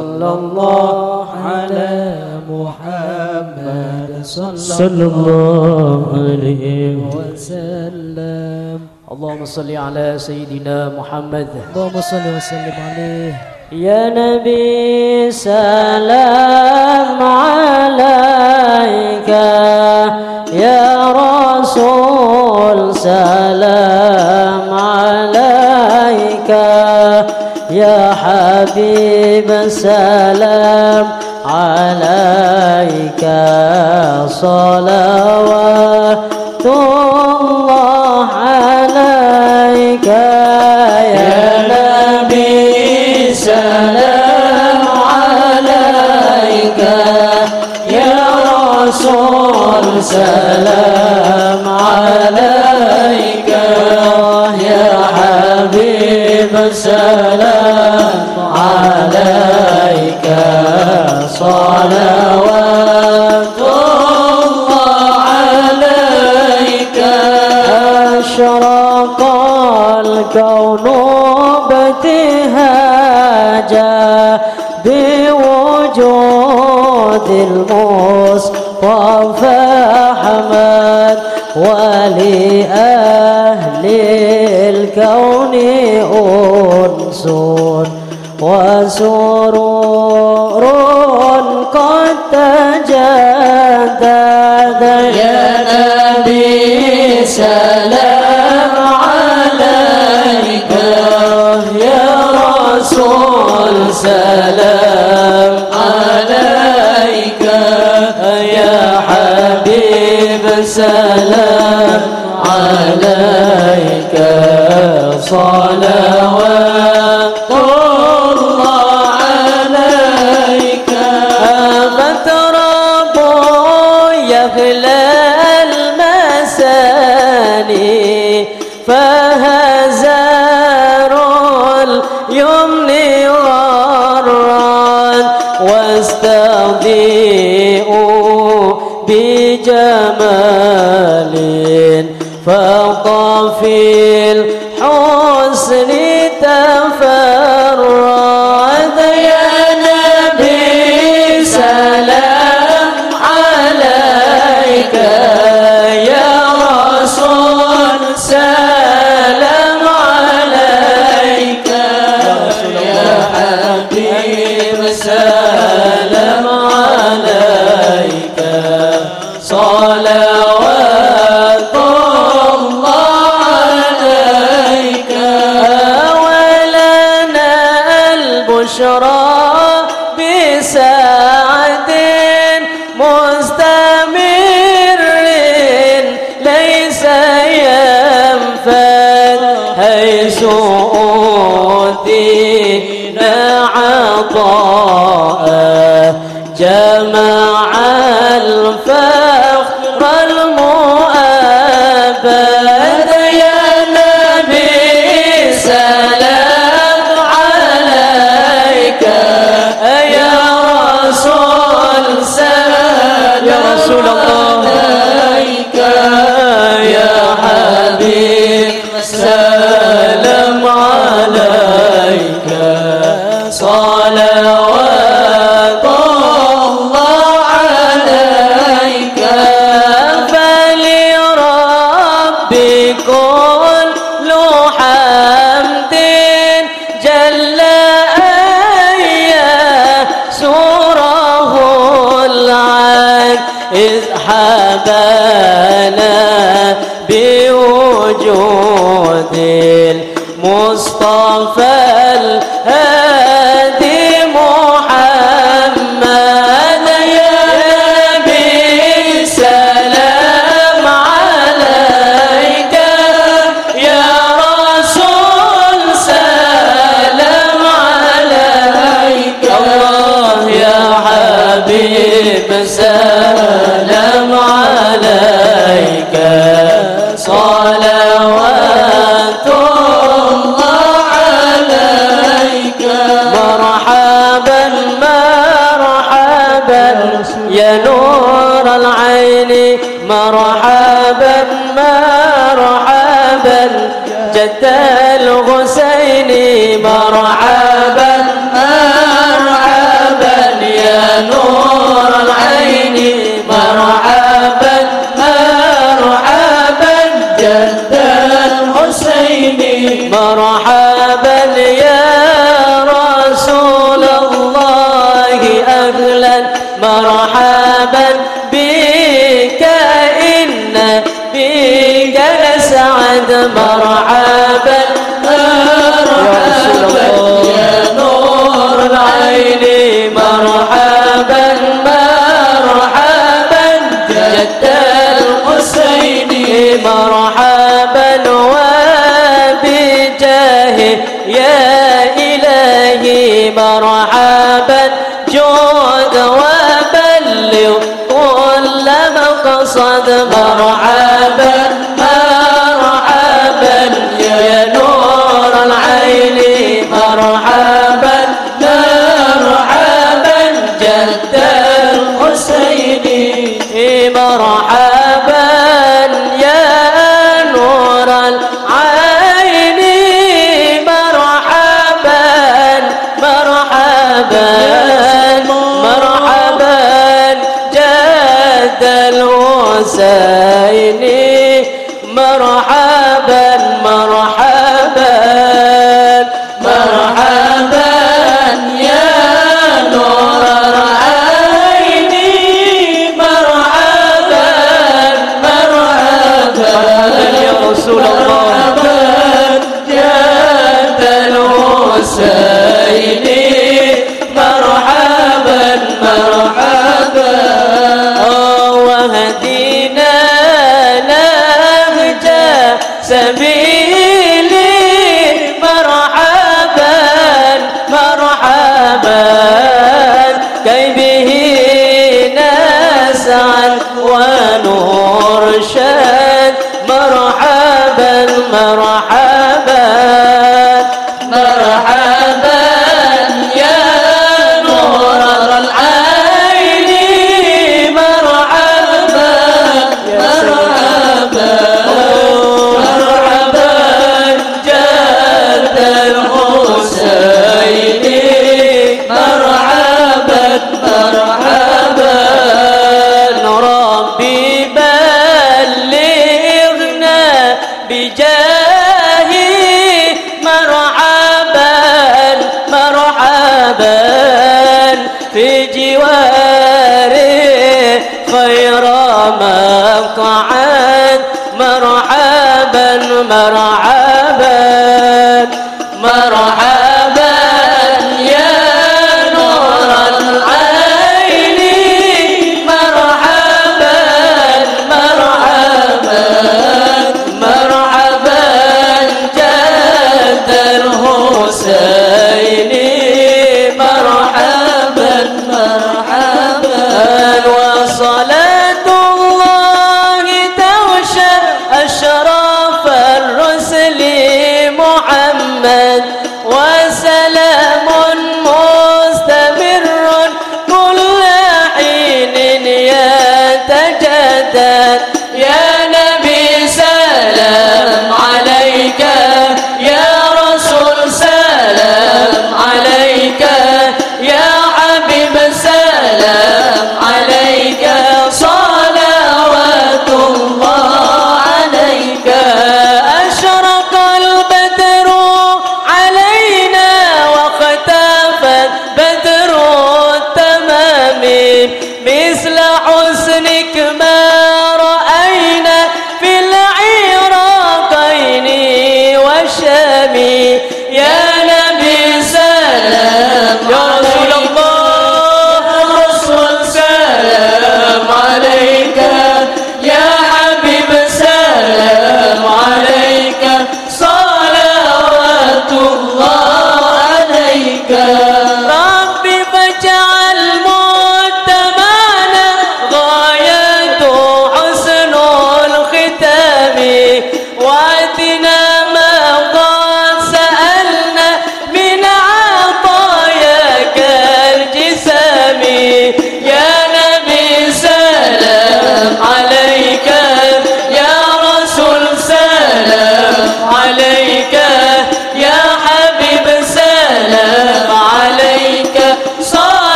صلى الله على محمد صلى الله عليه وسلم. اللهم صل على سيدنا محمد. اللهم صل وسلم عليه. يا نبي سلام عليك. يا رسول سلام عليك حبيب سلام عليك صلوات الله عليك يا نبي سلام عليك يا رسول سلام عليك. الكون ابتهاجا بوجود المصطفى أحمد ولأهل الكون أنس وسرور حبيب سلام عليك صلوات فوق في الحسن أوتينا عطاء إذ حبانا بوجود المصطفى. نور العين مرحبا مرحبا. جد الغسين مرحبا مرحبا. يا نور العين مرحبا. مرحبا